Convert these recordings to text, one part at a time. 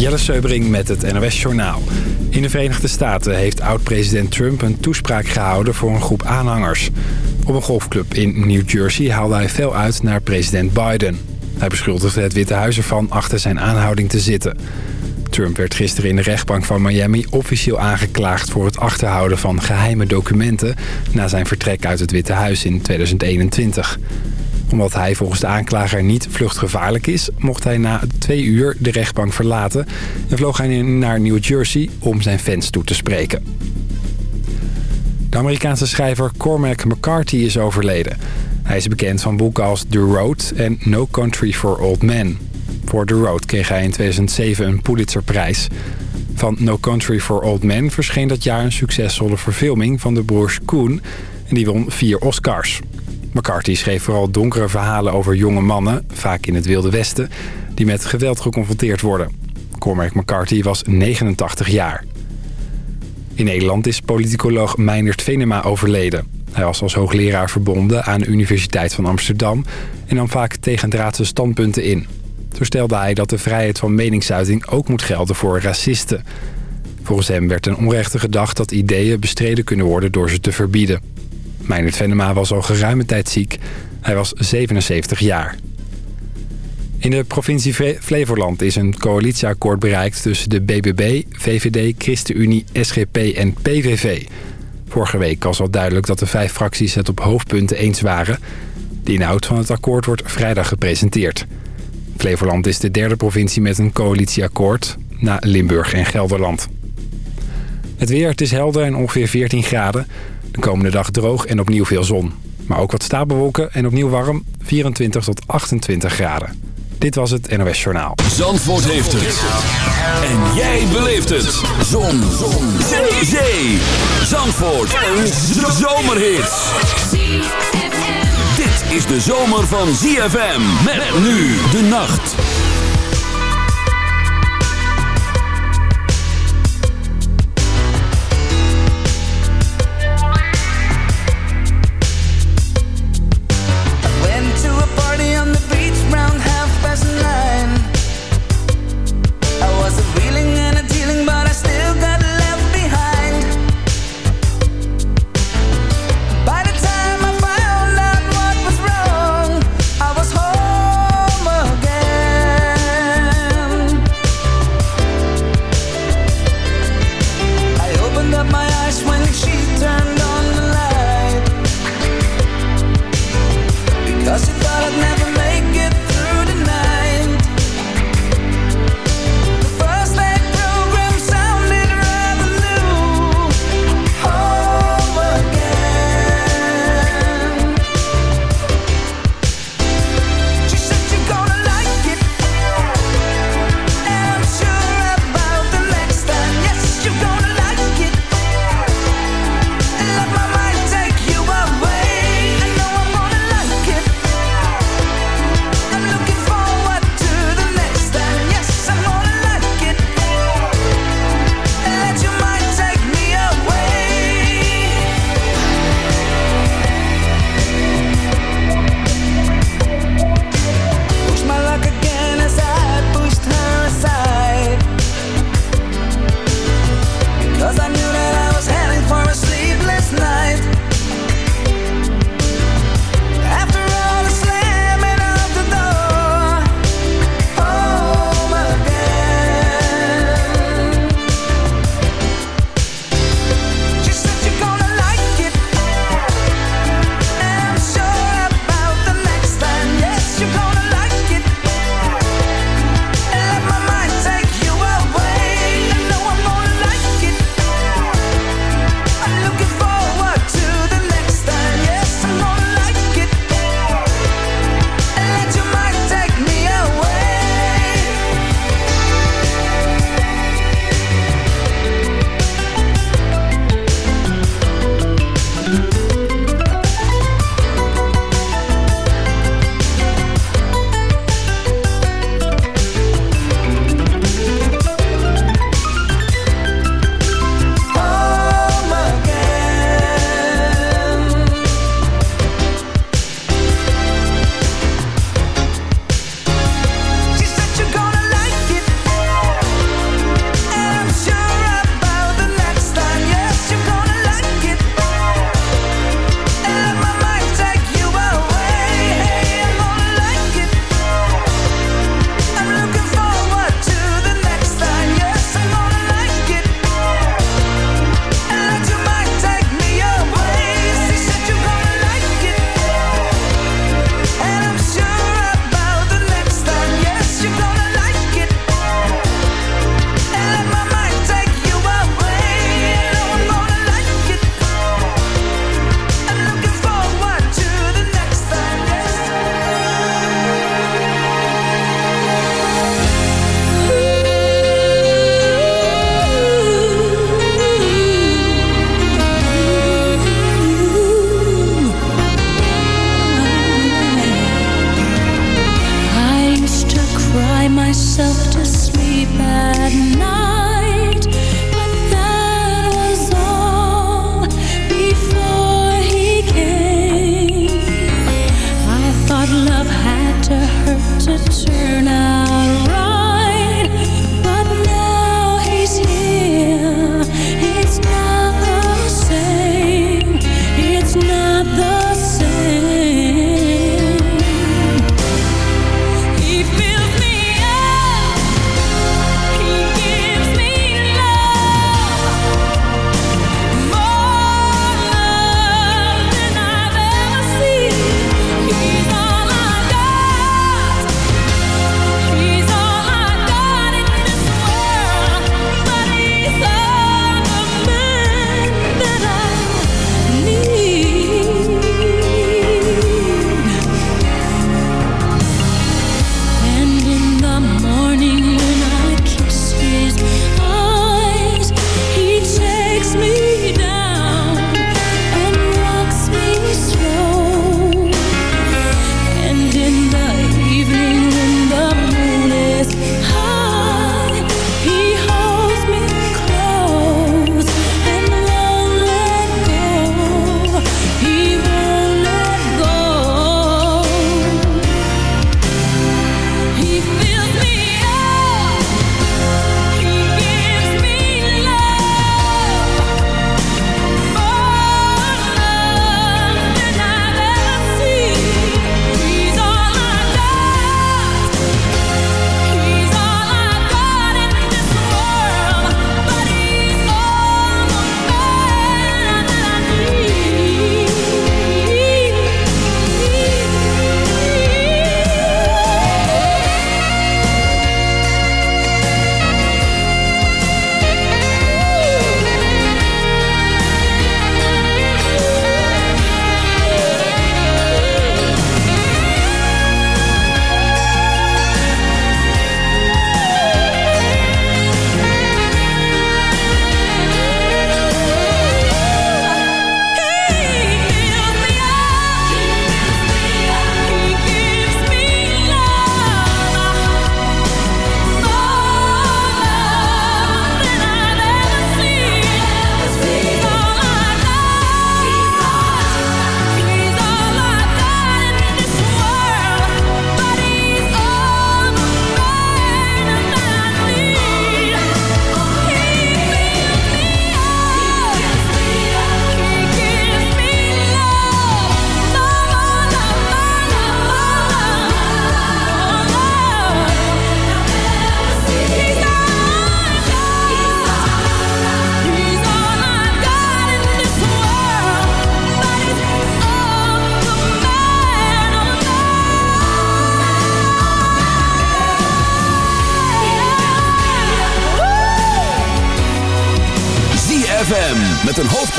Jelle Seubering met het NOS Journaal. In de Verenigde Staten heeft oud-president Trump een toespraak gehouden voor een groep aanhangers. Op een golfclub in New Jersey haalde hij fel uit naar president Biden. Hij beschuldigde het Witte Huis ervan achter zijn aanhouding te zitten. Trump werd gisteren in de rechtbank van Miami officieel aangeklaagd voor het achterhouden van geheime documenten... na zijn vertrek uit het Witte Huis in 2021 omdat hij volgens de aanklager niet vluchtgevaarlijk is... mocht hij na twee uur de rechtbank verlaten... en vloog hij naar New Jersey om zijn fans toe te spreken. De Amerikaanse schrijver Cormac McCarthy is overleden. Hij is bekend van boeken als The Road en No Country for Old Men. Voor The Road kreeg hij in 2007 een Pulitzerprijs. Van No Country for Old Men verscheen dat jaar een succesvolle verfilming van de broers Koen... en die won vier Oscars. McCarthy schreef vooral donkere verhalen over jonge mannen, vaak in het Wilde Westen, die met geweld geconfronteerd worden. Cormac McCarthy was 89 jaar. In Nederland is politicoloog Meinert Venema overleden. Hij was als hoogleraar verbonden aan de Universiteit van Amsterdam... en nam vaak tegendraadse standpunten in. Zo stelde hij dat de vrijheid van meningsuiting ook moet gelden voor racisten. Volgens hem werd ten onrechte gedacht dat ideeën bestreden kunnen worden door ze te verbieden. Meijnerd Venema was al geruime tijd ziek. Hij was 77 jaar. In de provincie Flevoland is een coalitieakkoord bereikt tussen de BBB, VVD, ChristenUnie, SGP en PVV. Vorige week was al duidelijk dat de vijf fracties het op hoofdpunten eens waren. De inhoud van het akkoord wordt vrijdag gepresenteerd. Flevoland is de derde provincie met een coalitieakkoord, na Limburg en Gelderland. Het weer, het is helder en ongeveer 14 graden. De komende dag droog en opnieuw veel zon. Maar ook wat stapelwolken en opnieuw warm, 24 tot 28 graden. Dit was het NOS Journaal. Zandvoort heeft het. En jij beleeft het. Zon. zon. Zee. Zee. Zandvoort. Een zomerhit. Dit is de zomer van ZFM. Met nu de nacht.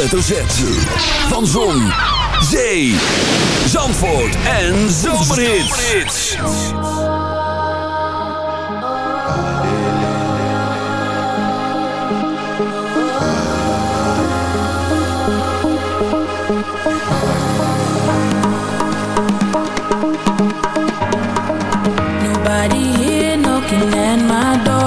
Hoofdletter Van Zon, Zee, Zandvoort en Zomerhits. Nobody here knocking at my door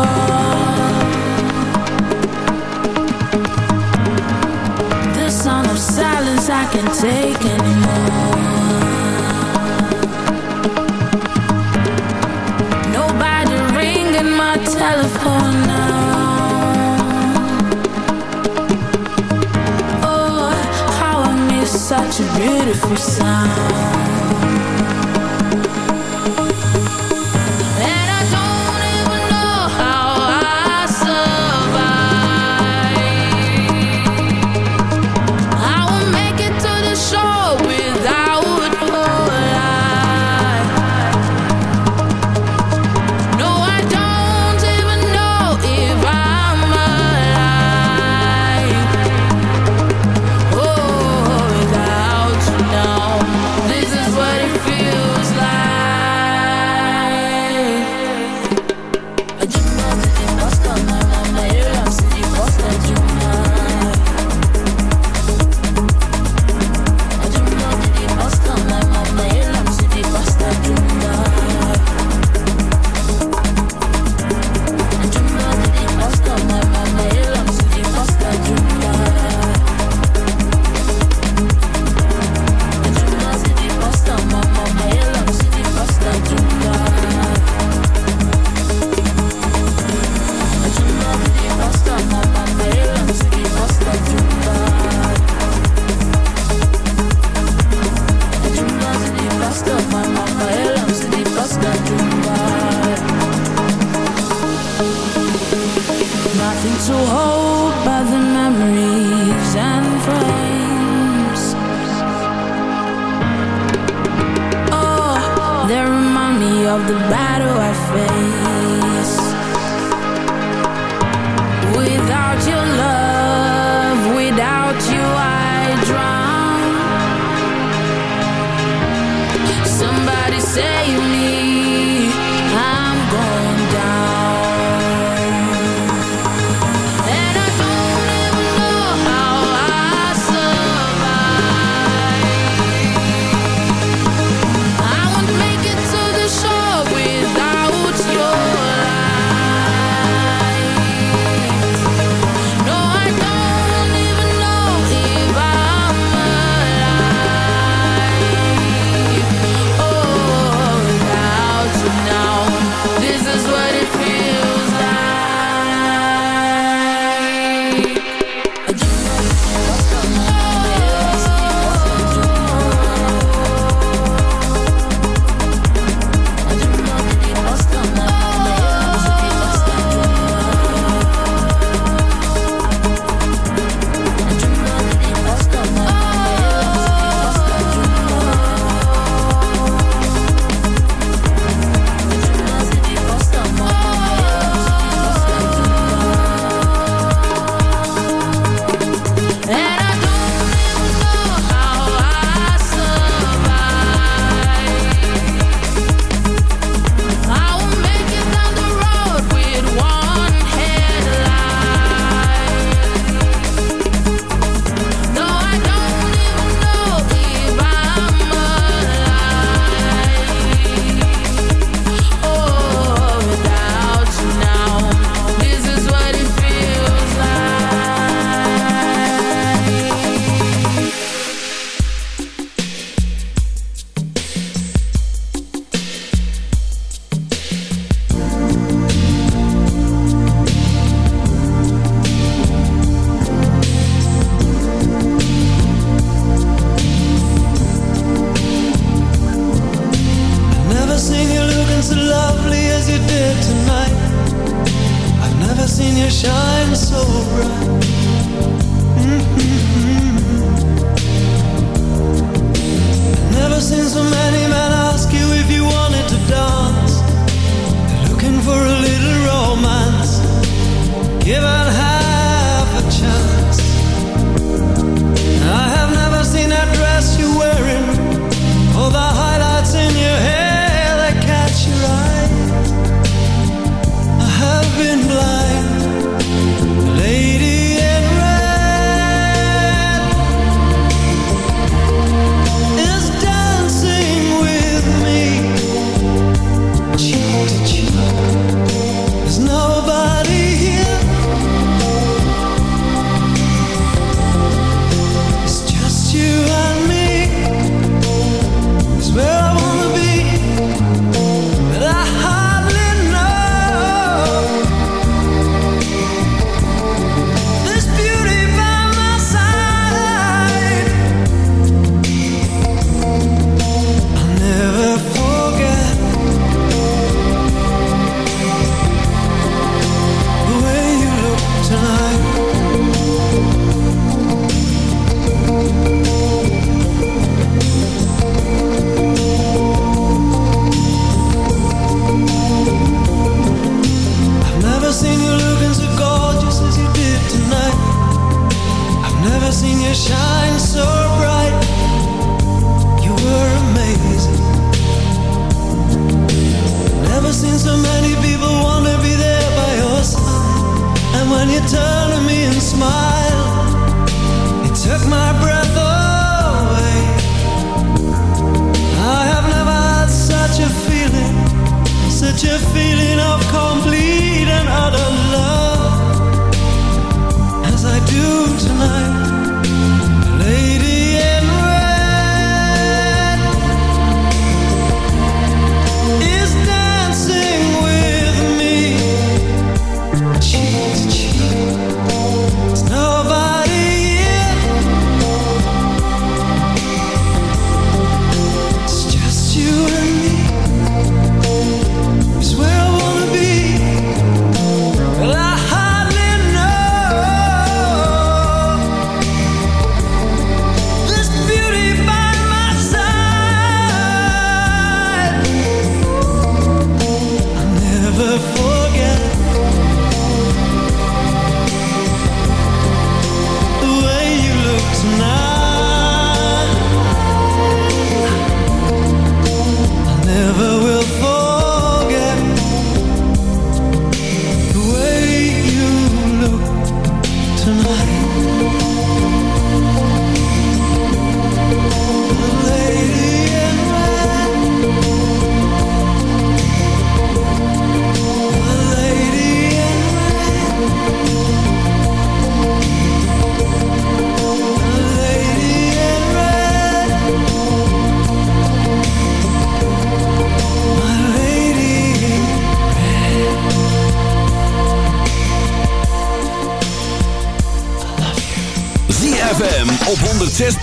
such a beautiful sound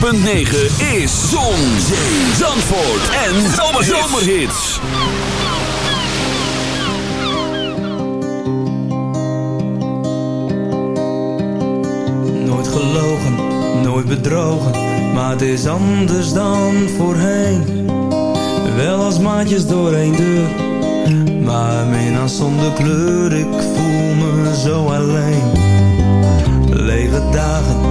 106.9 is Zon, Zee, Zandvoort en Zomerhits. Nooit gelogen, nooit bedrogen, maar het is anders dan voorheen. Wel als maatjes door één deur, maar mina zonder kleur, ik voel me zo alleen. Lege dagen,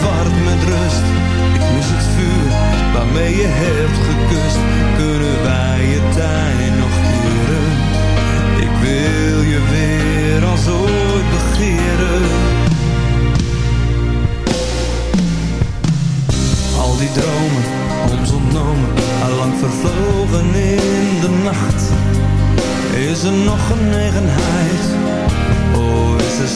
verward met rust. Ik mis het vuur waarmee je hebt gekust. Kunnen wij je tijd nog keren? Ik wil je weer als ooit begeren. Al die dromen, ons ontnomen, allang vervlogen in de nacht. Is er nog genegenheid?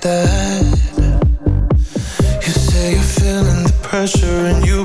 that. You say you're feeling the pressure and you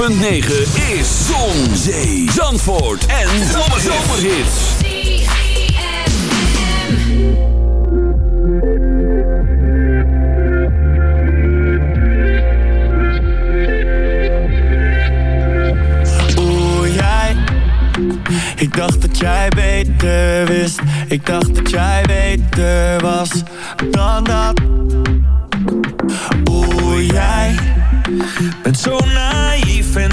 is Zon, Zee, Zandvoort en Zomerhits. Oeh, jij. Ik dacht dat jij beter wist. Ik dacht dat jij beter was dan dat. Oeh, jij. Bent zo naïef en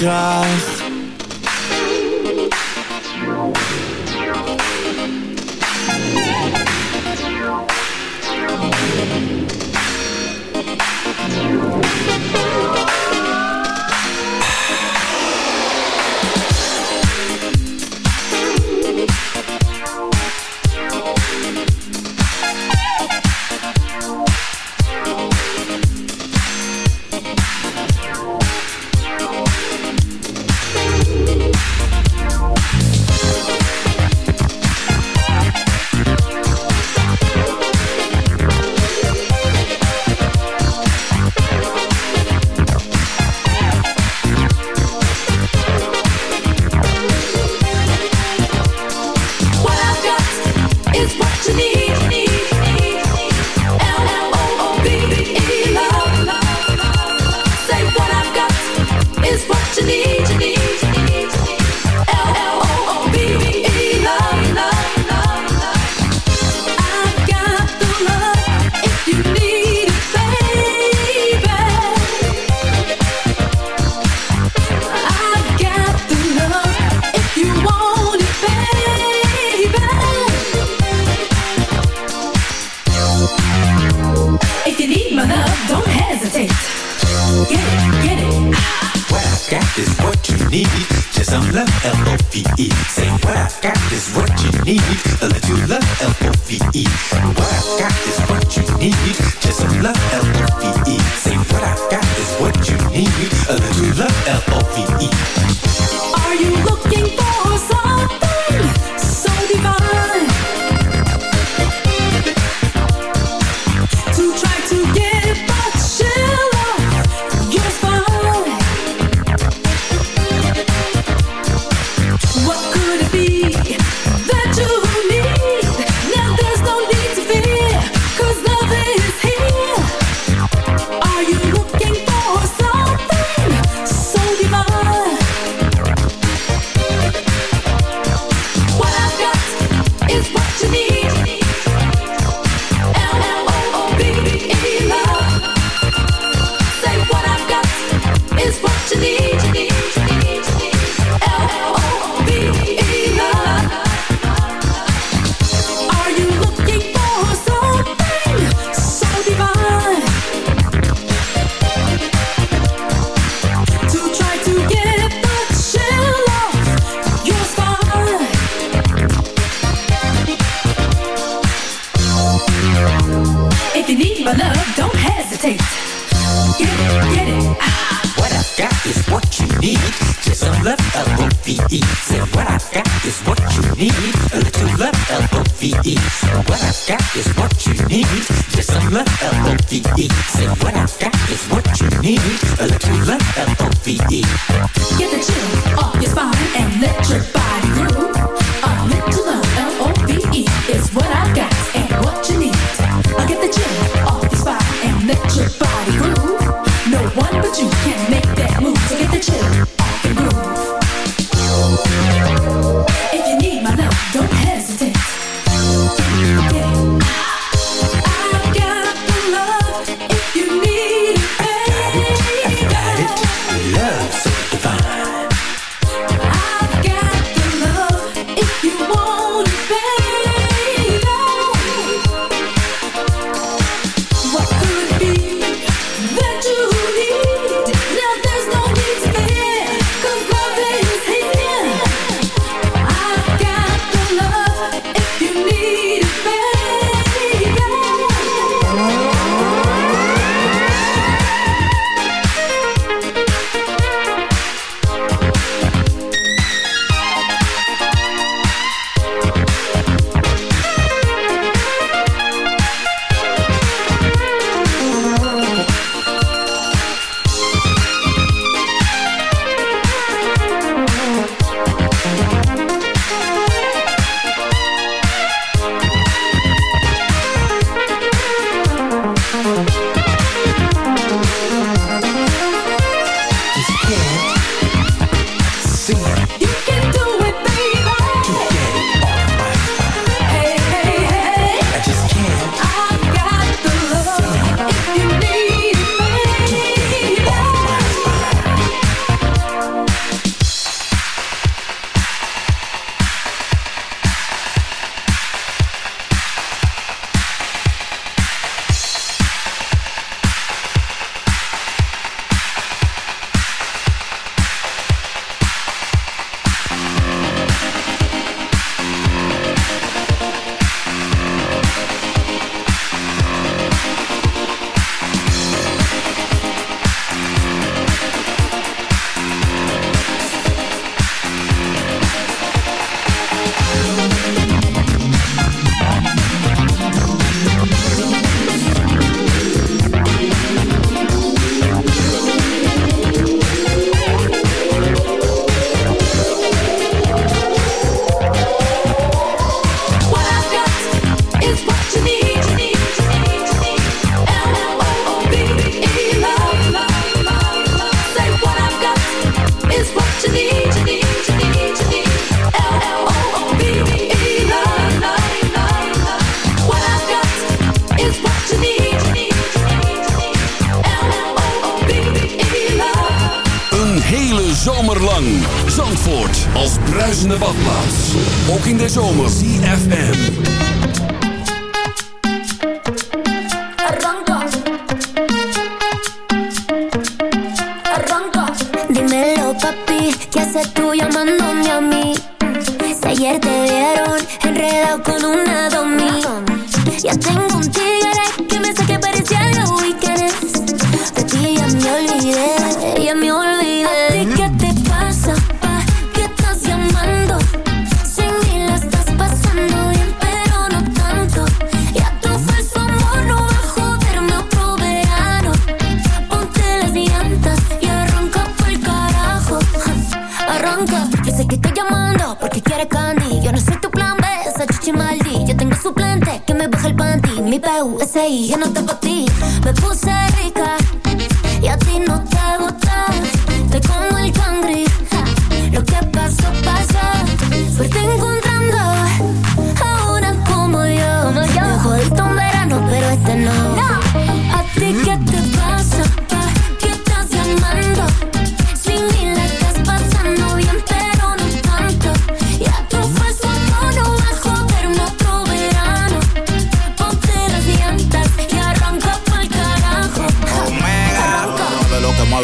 ja.